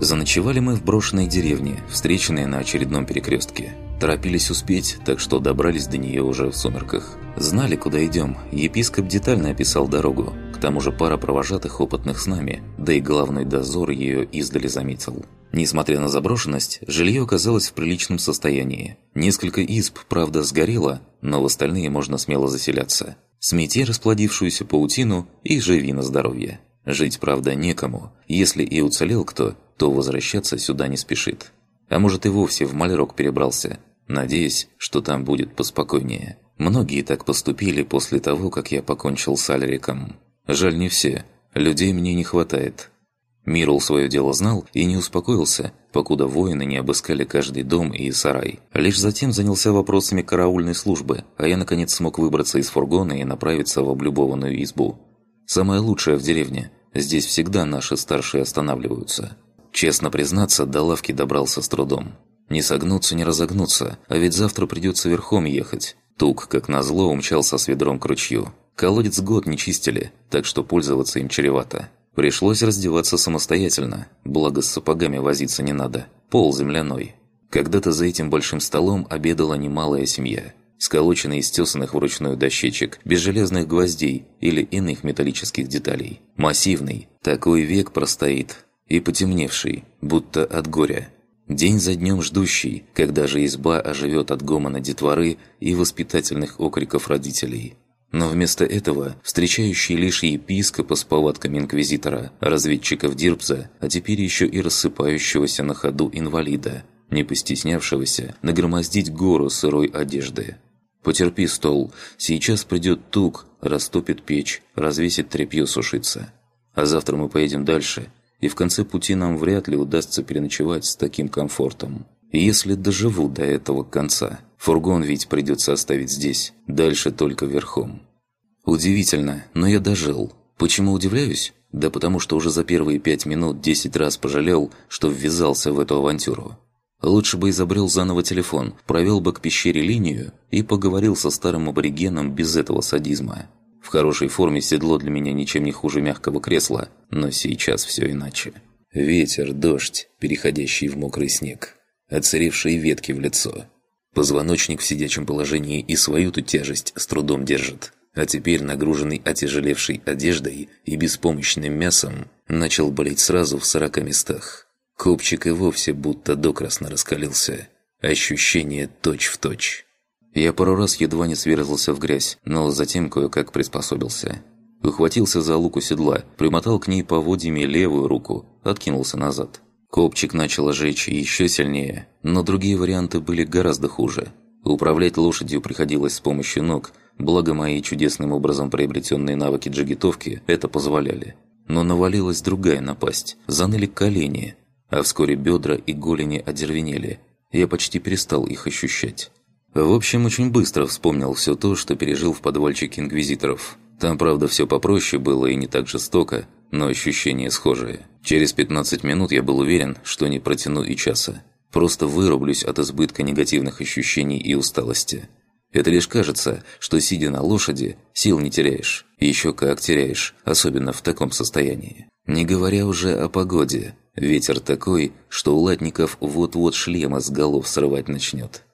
Заночевали мы в брошенной деревне, встреченные на очередном перекрестке. Торопились успеть, так что добрались до нее уже в сумерках. Знали, куда идем. Епископ детально описал дорогу. К тому же пара провожатых опытных с нами, да и головной дозор ее издали заметил. Несмотря на заброшенность, жилье оказалось в приличном состоянии. Несколько изб, правда, сгорело, но в остальные можно смело заселяться. Смети расплодившуюся паутину и живи на здоровье. Жить, правда, некому. Если и уцелел кто, то возвращаться сюда не спешит. А может и вовсе в Малерок перебрался, надеясь, что там будет поспокойнее. Многие так поступили после того, как я покончил с Альриком. Жаль не все, людей мне не хватает. Мирл свое дело знал и не успокоился, покуда воины не обыскали каждый дом и сарай. Лишь затем занялся вопросами караульной службы, а я наконец смог выбраться из фургона и направиться в облюбованную избу. Самое лучшее в деревне. Здесь всегда наши старшие останавливаются. Честно признаться, до лавки добрался с трудом. Не согнуться, не разогнуться, а ведь завтра придется верхом ехать. Тук, как назло, умчался с ведром к ручью. Колодец год не чистили, так что пользоваться им чревато. Пришлось раздеваться самостоятельно, благо с сапогами возиться не надо. Пол земляной. Когда-то за этим большим столом обедала немалая семья. Сколоченный из тесанных вручную дощечек, без железных гвоздей или иных металлических деталей. Массивный. Такой век простоит, и потемневший, будто от горя. День за днем ждущий, когда же изба оживет от гомона детворы и воспитательных окриков родителей. Но вместо этого встречающий лишь епископа с повадками инквизитора, разведчиков Дирбза, а теперь еще и рассыпающегося на ходу инвалида, не постеснявшегося нагромоздить гору сырой одежды. «Потерпи, стол, сейчас придет тук, растопит печь, развесит тряпье сушиться. А завтра мы поедем дальше, и в конце пути нам вряд ли удастся переночевать с таким комфортом. Если доживу до этого конца, фургон ведь придется оставить здесь, дальше только верхом. Удивительно, но я дожил. Почему удивляюсь? Да потому что уже за первые пять минут десять раз пожалел, что ввязался в эту авантюру. Лучше бы изобрел заново телефон, провел бы к пещере линию и поговорил со старым аборигеном без этого садизма. В хорошей форме седло для меня ничем не хуже мягкого кресла, но сейчас все иначе. Ветер, дождь, переходящий в мокрый снег, отсыревшие ветки в лицо. Позвоночник в сидячем положении и свою-то тяжесть с трудом держит. А теперь, нагруженный отяжелевшей одеждой и беспомощным мясом, начал болеть сразу в сорока местах. Копчик и вовсе будто докрасно раскалился. Ощущение точь-в-точь. Я пару раз едва не сверзался в грязь, но затем кое-как приспособился. Ухватился за луку седла, примотал к ней поводьями левую руку, откинулся назад. Копчик начал жечь еще сильнее, но другие варианты были гораздо хуже. Управлять лошадью приходилось с помощью ног, благо мои чудесным образом приобретенные навыки джигитовки это позволяли. Но навалилась другая напасть, заныли колени, а вскоре бедра и голени одервенели. Я почти перестал их ощущать. В общем, очень быстро вспомнил все то, что пережил в подвальчике инквизиторов. Там, правда, все попроще было и не так жестоко, но ощущения схожие. Через 15 минут я был уверен, что не протяну и часа. Просто вырублюсь от избытка негативных ощущений и усталости. Это лишь кажется, что сидя на лошади, сил не теряешь. Еще как теряешь, особенно в таком состоянии. Не говоря уже о погоде. Ветер такой, что у латников вот-вот шлема с голов срывать начнет.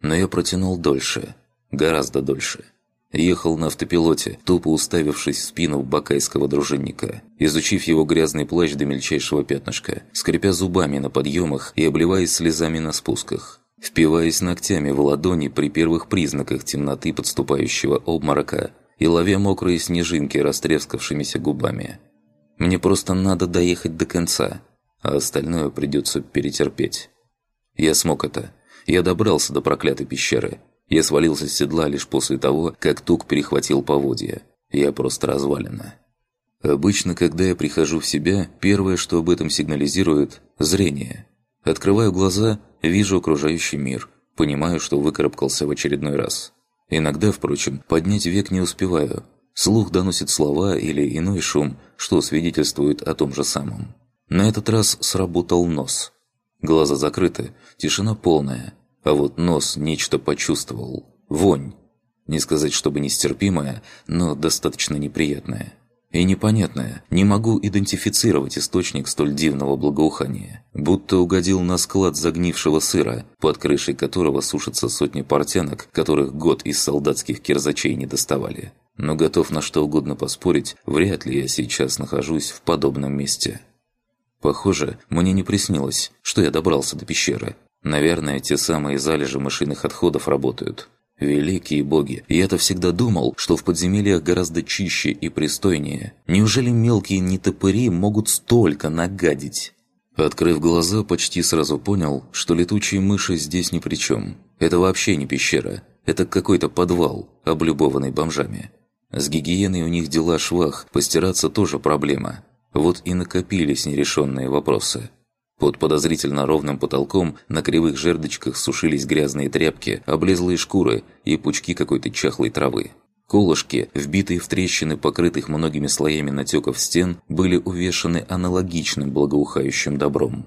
Но я протянул дольше. Гораздо дольше. Ехал на автопилоте, тупо уставившись в спину бакайского дружинника, изучив его грязный плащ до мельчайшего пятнышка, скрипя зубами на подъемах и обливаясь слезами на спусках, впиваясь ногтями в ладони при первых признаках темноты подступающего обморока и ловя мокрые снежинки растрескавшимися губами. Мне просто надо доехать до конца, а остальное придется перетерпеть. Я смог это. Я добрался до проклятой пещеры. Я свалился с седла лишь после того, как тук перехватил поводья. Я просто развалина. Обычно, когда я прихожу в себя, первое, что об этом сигнализирует – зрение. Открываю глаза, вижу окружающий мир, понимаю, что выкарабкался в очередной раз. Иногда, впрочем, поднять век не успеваю. Слух доносит слова или иной шум, что свидетельствует о том же самом. На этот раз сработал нос. Глаза закрыты, тишина полная, а вот нос нечто почувствовал. Вонь. Не сказать, чтобы нестерпимая, но достаточно неприятная. И непонятное, не могу идентифицировать источник столь дивного благоухания. Будто угодил на склад загнившего сыра, под крышей которого сушатся сотни портянок, которых год из солдатских кирзачей не доставали. Но готов на что угодно поспорить, вряд ли я сейчас нахожусь в подобном месте. Похоже, мне не приснилось, что я добрался до пещеры. Наверное, те самые залежи мышиных отходов работают. Великие боги, я-то всегда думал, что в подземельях гораздо чище и пристойнее. Неужели мелкие нетопыри могут столько нагадить? Открыв глаза, почти сразу понял, что летучие мыши здесь ни при чем. Это вообще не пещера. Это какой-то подвал, облюбованный бомжами. С гигиеной у них дела швах, постираться тоже проблема. Вот и накопились нерешенные вопросы. Под подозрительно ровным потолком на кривых жердочках сушились грязные тряпки, облезлые шкуры и пучки какой-то чахлой травы. Колышки, вбитые в трещины покрытых многими слоями натеков стен, были увешаны аналогичным благоухающим добром.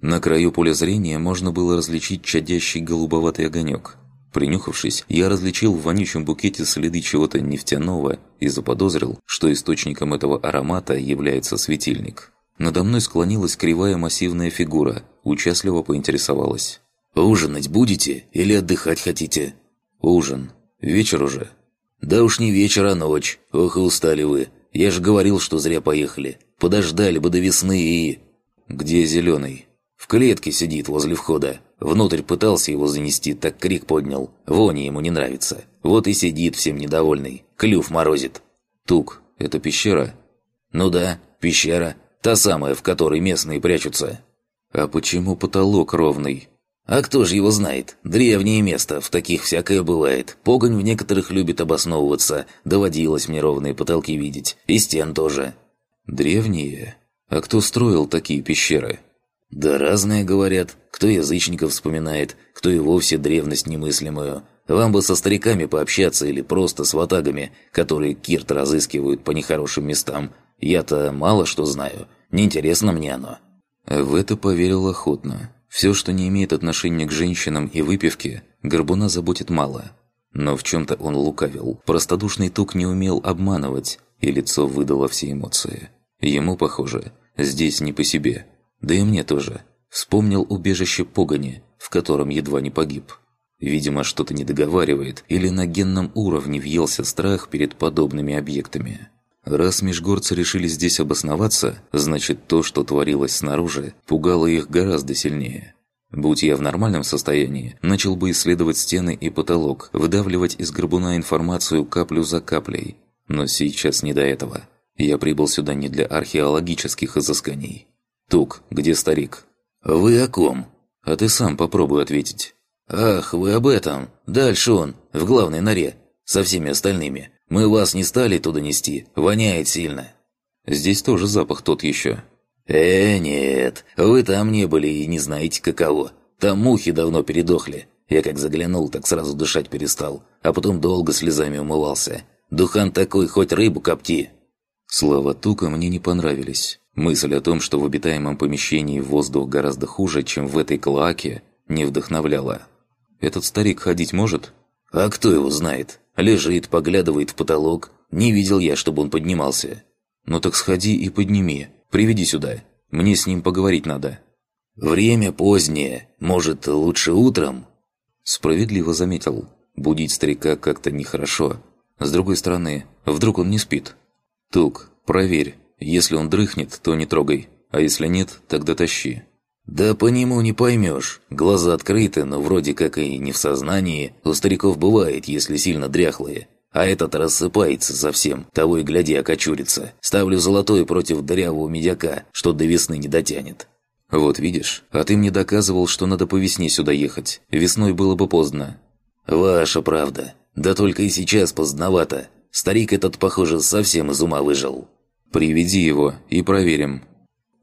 На краю поля зрения можно было различить чадящий голубоватый огонек. Принюхавшись, я различил в вонючем букете следы чего-то нефтяного и заподозрил, что источником этого аромата является светильник. Надо мной склонилась кривая массивная фигура, участливо поинтересовалась. «Ужинать будете или отдыхать хотите?» «Ужин. Вечер уже». «Да уж не вечер, а ночь. Ох и устали вы. Я же говорил, что зря поехали. Подождали бы до весны и...» «Где зеленый?» «В клетке сидит возле входа. Внутрь пытался его занести, так крик поднял. Вони ему не нравится. Вот и сидит всем недовольный. Клюв морозит». «Тук, это пещера?» «Ну да, пещера. Та самая, в которой местные прячутся. А почему потолок ровный? А кто же его знает? Древнее место, в таких всякое бывает. Погонь в некоторых любит обосновываться. Доводилось мне ровные потолки видеть. И стен тоже. Древние? А кто строил такие пещеры? Да разные говорят. Кто язычников вспоминает, кто и вовсе древность немыслимую. Вам бы со стариками пообщаться или просто с ватагами, которые Кирт разыскивают по нехорошим местам. Я-то мало что знаю. Неинтересно мне оно». В это поверил охотно. Все, что не имеет отношения к женщинам и выпивке, Горбуна заботит мало. Но в чем-то он лукавил. Простодушный тук не умел обманывать, и лицо выдало все эмоции. Ему, похоже, здесь не по себе. Да и мне тоже. Вспомнил убежище Погони, в котором едва не погиб. Видимо, что-то не договаривает, или на генном уровне въелся страх перед подобными объектами. Раз межгорцы решили здесь обосноваться, значит то, что творилось снаружи, пугало их гораздо сильнее. Будь я в нормальном состоянии, начал бы исследовать стены и потолок, выдавливать из горбуна информацию каплю за каплей. Но сейчас не до этого. Я прибыл сюда не для археологических изысканий. Тук, где старик? Вы о ком? А ты сам попробуй ответить. Ах, вы об этом. Дальше он, в главной норе, со всеми остальными. Мы вас не стали туда нести, воняет сильно». «Здесь тоже запах тот еще». «Э, нет, вы там не были и не знаете каково. Там мухи давно передохли. Я как заглянул, так сразу дышать перестал, а потом долго слезами умывался. Духан такой, хоть рыбу копти». Слова Тука мне не понравились. Мысль о том, что в обитаемом помещении воздух гораздо хуже, чем в этой клоаке, не вдохновляла. «Этот старик ходить может?» «А кто его знает? Лежит, поглядывает в потолок. Не видел я, чтобы он поднимался. Ну так сходи и подними. Приведи сюда. Мне с ним поговорить надо. Время позднее. Может, лучше утром? Справедливо заметил. Будить старика как-то нехорошо. С другой стороны, вдруг он не спит. Тук, проверь. Если он дрыхнет, то не трогай. А если нет, тогда тащи. «Да по нему не поймешь. Глаза открыты, но вроде как и не в сознании. У стариков бывает, если сильно дряхлые. А этот рассыпается совсем, того и гляди окочурится. Ставлю золотой против дырявого медяка, что до весны не дотянет». «Вот видишь, а ты мне доказывал, что надо по весне сюда ехать. Весной было бы поздно». «Ваша правда. Да только и сейчас поздновато. Старик этот, похоже, совсем из ума выжил». «Приведи его и проверим».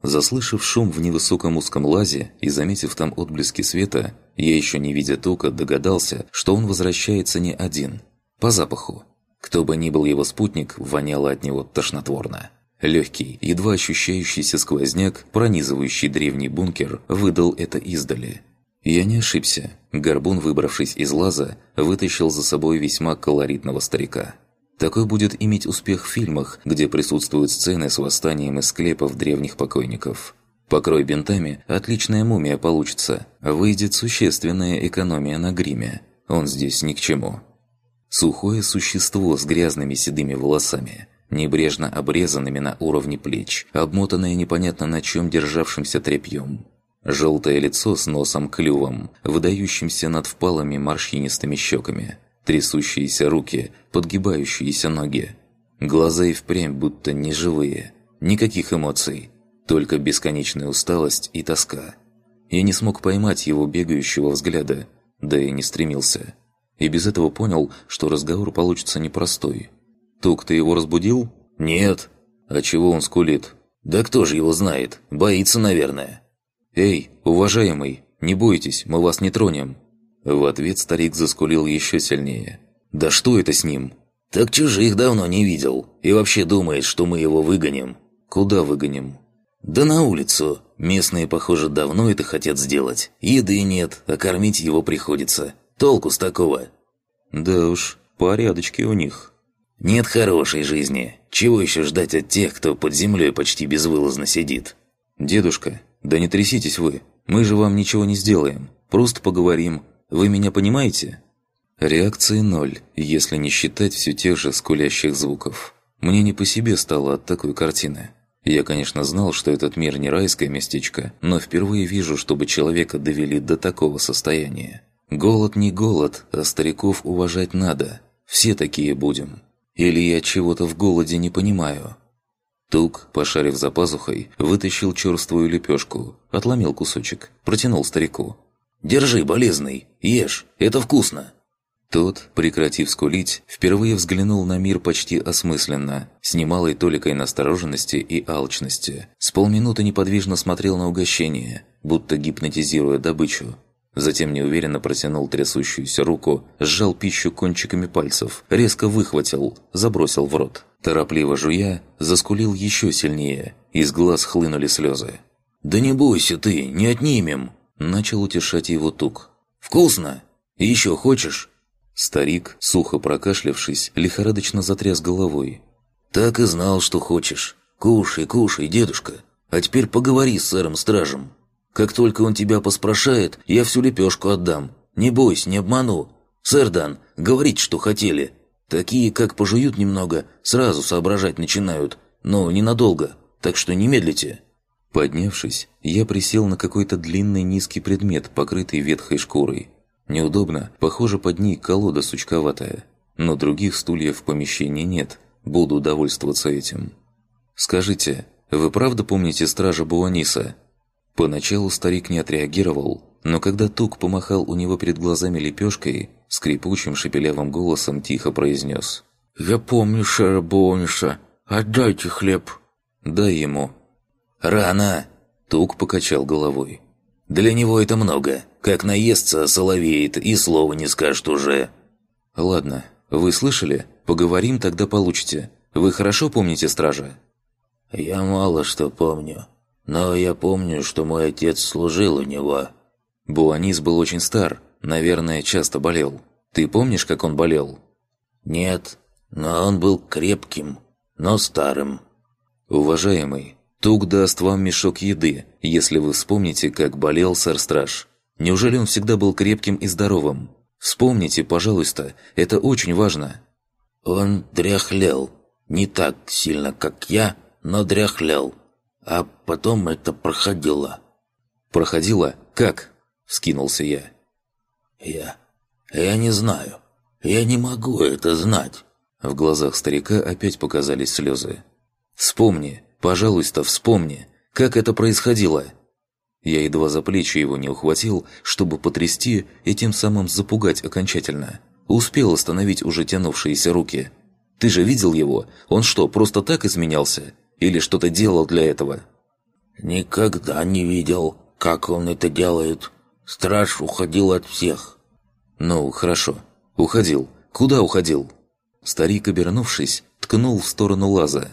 Заслышав шум в невысоком узком лазе и заметив там отблески света, я еще не видя тока догадался, что он возвращается не один. По запаху. Кто бы ни был его спутник, воняло от него тошнотворно. Легкий, едва ощущающийся сквозняк, пронизывающий древний бункер, выдал это издали. Я не ошибся. Горбун, выбравшись из лаза, вытащил за собой весьма колоритного старика. Такой будет иметь успех в фильмах, где присутствуют сцены с восстанием из склепов древних покойников. Покрой бинтами, отличная мумия получится. Выйдет существенная экономия на гриме. Он здесь ни к чему. Сухое существо с грязными седыми волосами, небрежно обрезанными на уровне плеч, обмотанное непонятно на чем державшимся тряпьем. Желтое лицо с носом-клювом, выдающимся над впалыми морщинистыми щеками. Трясущиеся руки, подгибающиеся ноги. Глаза и впрямь будто неживые. Никаких эмоций. Только бесконечная усталость и тоска. Я не смог поймать его бегающего взгляда, да и не стремился. И без этого понял, что разговор получится непростой. «Тук, ты его разбудил?» «Нет». «А чего он скулит?» «Да кто же его знает? Боится, наверное». «Эй, уважаемый, не бойтесь, мы вас не тронем». В ответ старик заскулил еще сильнее. «Да что это с ним?» «Так чужих давно не видел. И вообще думает, что мы его выгоним». «Куда выгоним?» «Да на улицу. Местные, похоже, давно это хотят сделать. Еды нет, а кормить его приходится. Толку с такого?» «Да уж, порядочки у них». «Нет хорошей жизни. Чего еще ждать от тех, кто под землей почти безвылазно сидит?» «Дедушка, да не тряситесь вы. Мы же вам ничего не сделаем. Просто поговорим. Вы меня понимаете?» Реакции ноль, если не считать все тех же скулящих звуков. Мне не по себе стало от такой картины. Я, конечно, знал, что этот мир не райское местечко, но впервые вижу, чтобы человека довели до такого состояния. Голод не голод, а стариков уважать надо. Все такие будем. Или я чего-то в голоде не понимаю. Тук, пошарив за пазухой, вытащил черствую лепешку, отломил кусочек, протянул старику. «Держи, болезный, ешь, это вкусно!» Тот, прекратив скулить, впервые взглянул на мир почти осмысленно, с немалой толикой настороженности и алчности. С полминуты неподвижно смотрел на угощение, будто гипнотизируя добычу. Затем неуверенно протянул трясущуюся руку, сжал пищу кончиками пальцев, резко выхватил, забросил в рот. Торопливо жуя, заскулил еще сильнее, из глаз хлынули слезы. «Да не бойся ты, не отнимем!» Начал утешать его тук. «Вкусно! Еще хочешь?» Старик, сухо прокашлявшись, лихорадочно затряс головой. «Так и знал, что хочешь. Кушай, кушай, дедушка. А теперь поговори с сэром-стражем. Как только он тебя поспрашает, я всю лепешку отдам. Не бойся, не обману. Сэр Дан, говорите, что хотели. Такие, как пожуют немного, сразу соображать начинают, но ненадолго, так что не медлите». Поднявшись, я присел на какой-то длинный низкий предмет, покрытый ветхой шкурой. Неудобно, похоже, под ней колода сучковатая. Но других стульев в помещении нет, буду удовольствоваться этим. «Скажите, вы правда помните стража Буаниса?» Поначалу старик не отреагировал, но когда Тук помахал у него перед глазами лепешкой, скрипучим шепелявым голосом тихо произнес. «Я помню Шера Буаниса. Отдайте хлеб». «Дай ему». «Рано!» Тук покачал головой. Для него это много. Как наестся, соловеет и слова не скажет уже. Ладно, вы слышали? Поговорим, тогда получите. Вы хорошо помните стража? Я мало что помню. Но я помню, что мой отец служил у него. Буанис был очень стар. Наверное, часто болел. Ты помнишь, как он болел? Нет, но он был крепким, но старым. Уважаемый, Тук даст вам мешок еды, если вы вспомните, как болел сэр-страж. Неужели он всегда был крепким и здоровым? Вспомните, пожалуйста, это очень важно». «Он дряхлел. Не так сильно, как я, но дряхлел. А потом это проходило». «Проходило? Как?» – вскинулся я. «Я... я не знаю. Я не могу это знать». В глазах старика опять показались слезы. «Вспомни, Пожалуйста, вспомни, как это происходило». Я едва за плечи его не ухватил, чтобы потрясти и тем самым запугать окончательно. Успел остановить уже тянувшиеся руки. «Ты же видел его? Он что, просто так изменялся? Или что-то делал для этого?» «Никогда не видел, как он это делает. Страж уходил от всех». «Ну, хорошо. Уходил. Куда уходил?» Старик, обернувшись, ткнул в сторону лаза.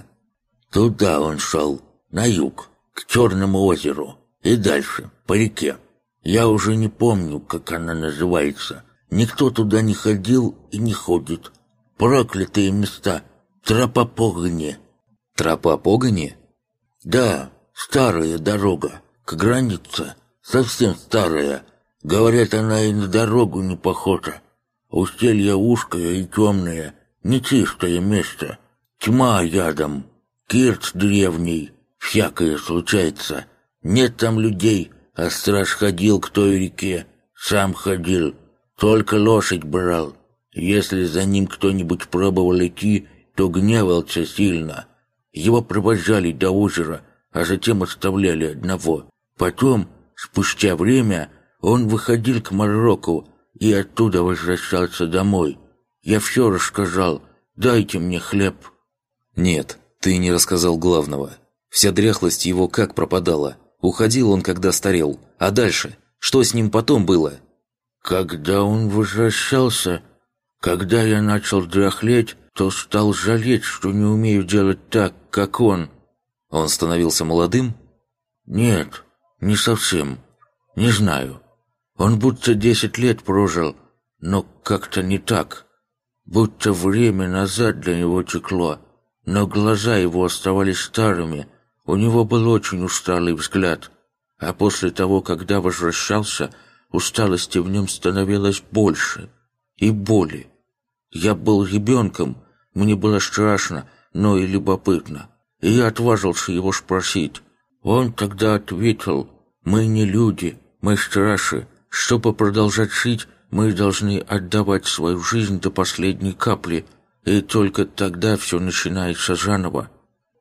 Туда он шел, на юг, к Черному озеру, и дальше, по реке. Я уже не помню, как она называется. Никто туда не ходил и не ходит. Проклятые места! Тропа погони!» «Тропа погони?» «Да, старая дорога, к границе, совсем старая. Говорят, она и на дорогу не похожа. Устелье узкое и темное, нечистое место. Тьма ядом, кирт древний, всякое случается. Нет там людей, а страж ходил к той реке, сам ходил, только лошадь брал. Если за ним кто-нибудь пробовал идти, то гневался сильно. Его провожали до озера, а затем оставляли одного. Потом, спустя время, он выходил к Марокко и оттуда возвращался домой. Я все рассказал. Дайте мне хлеб. Нет, ты не рассказал главного. Вся дряхлость его как пропадала. Уходил он, когда старел. А дальше? Что с ним потом было? Когда он возвращался, когда я начал дряхлеть, то стал жалеть, что не умею делать так, как он. Он становился молодым? Нет, не совсем. Не знаю. Он будто десять лет прожил, но как-то не так. Будто время назад для него текло, но глаза его оставались старыми. У него был очень усталый взгляд. А после того, когда возвращался, усталости в нем становилось больше. И боли. Я был ребенком, мне было страшно, но и любопытно. И я отважился его спросить. Он тогда ответил, «Мы не люди, мы страши. Чтобы продолжать жить, мы должны отдавать свою жизнь до последней капли, и только тогда все начинается заново.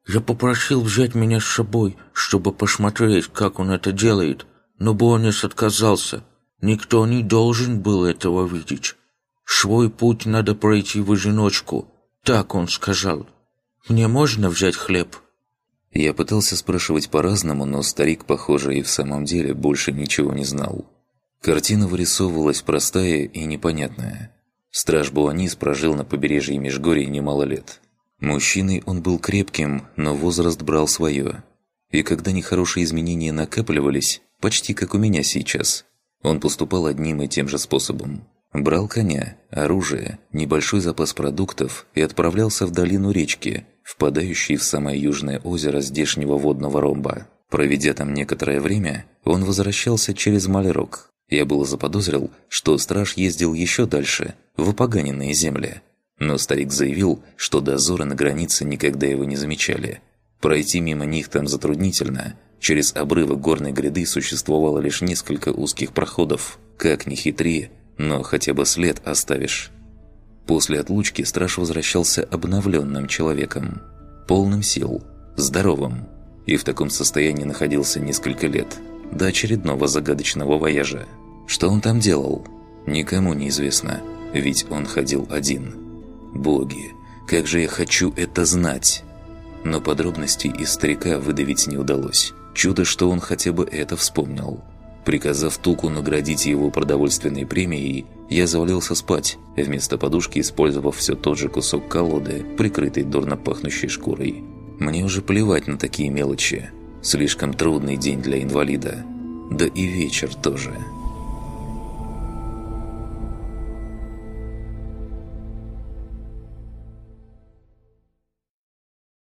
Я попросил взять меня с собой, чтобы посмотреть, как он это делает, но Бонис отказался. Никто не должен был этого видеть. Свой путь надо пройти в одиночку, так он сказал. Мне можно взять хлеб?» Я пытался спрашивать по-разному, но старик, похоже, и в самом деле больше ничего не знал. Картина вырисовывалась простая и непонятная. Страж Буанис прожил на побережье Межгорья немало лет. Мужчиной он был крепким, но возраст брал свое. И когда нехорошие изменения накапливались, почти как у меня сейчас, он поступал одним и тем же способом. Брал коня, оружие, небольшой запас продуктов и отправлялся в долину речки, впадающей в самое южное озеро здешнего водного ромба. Проведя там некоторое время, он возвращался через Малерок. Я было заподозрил, что страж ездил еще дальше, в опоганенные земли. Но старик заявил, что дозоры на границе никогда его не замечали. Пройти мимо них там затруднительно. Через обрывы горной гряды существовало лишь несколько узких проходов. Как ни хитри, но хотя бы след оставишь. После отлучки страж возвращался обновленным человеком, полным сил, здоровым, и в таком состоянии находился несколько лет, до очередного загадочного вояжа. Что он там делал? Никому не известно, ведь он ходил один. Боги, как же я хочу это знать! Но подробностей из старика выдавить не удалось. Чудо, что он хотя бы это вспомнил. Приказав Туку наградить его продовольственной премией, я завалился спать, вместо подушки использовав все тот же кусок колоды, прикрытый дурно пахнущей шкурой. Мне уже плевать на такие мелочи. Слишком трудный день для инвалида. Да и вечер тоже.